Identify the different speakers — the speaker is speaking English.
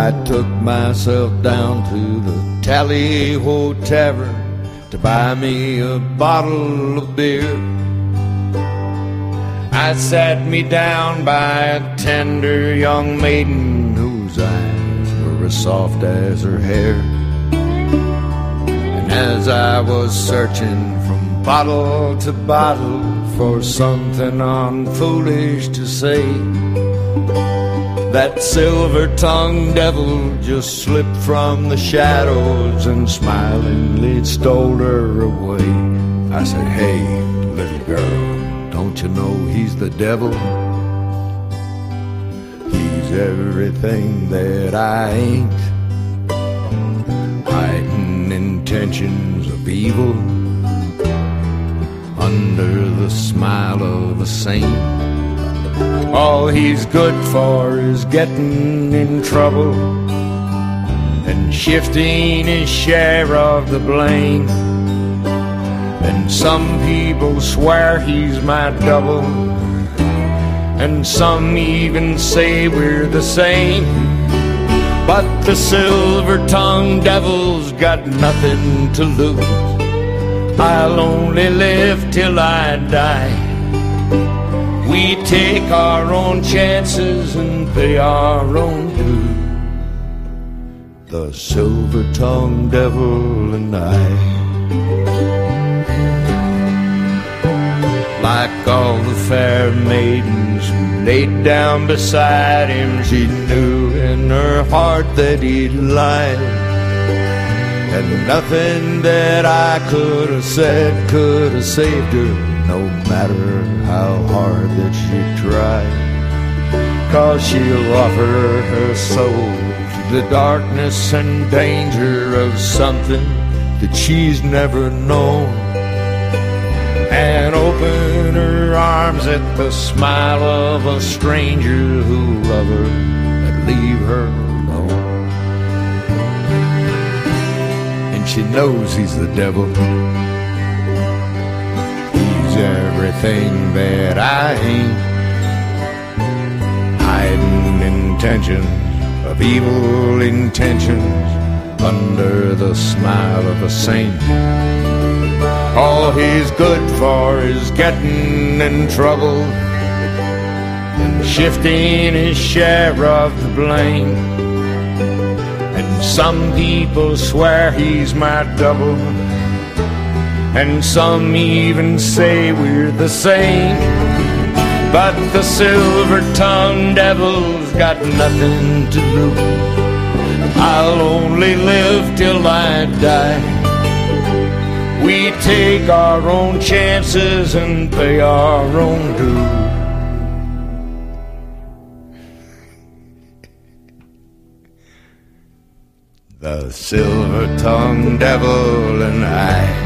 Speaker 1: I took myself down to the Tally Ho Tavern to buy me a bottle of beer. I sat me down by a tender young maiden whose eyes were as soft as her hair. And as I was searching from bottle to bottle for something unfoolish to say, that silver tongued devil just slipped from the shadows and smilingly stole her away. I said, Hey, little girl, don't you know he's the devil? He's everything that I ain't. Hiding intentions of evil under the smile of a saint. All he's good for is getting in trouble and shifting his share of the blame. And some people swear he's my double, and some even say we're the same. But the silver tongued devil's got nothing to lose. I'll only live till I die. We take our own chances and pay our own due. The silver tongued devil and I. Like all the fair maidens who laid down beside him, she knew in her heart that he'd lied. And nothing that I could have said could have saved her no matter how hard that she tried. Cause she'll offer her soul to the darkness and danger of something that she's never known. And open her arms at the smile of a stranger who'll love her and leave her alone. And she knows he's the devil everything that I ain't. Hiding intentions of evil intentions under the smile of a saint. All he's good for is getting in trouble and shifting his share of the blame. And some people swear he's my double and some even say we're the same. But the silver tongued devil's got nothing to lose. I'll only live till I die. We take our own chances and pay our own dues. The silver tongued devil and I.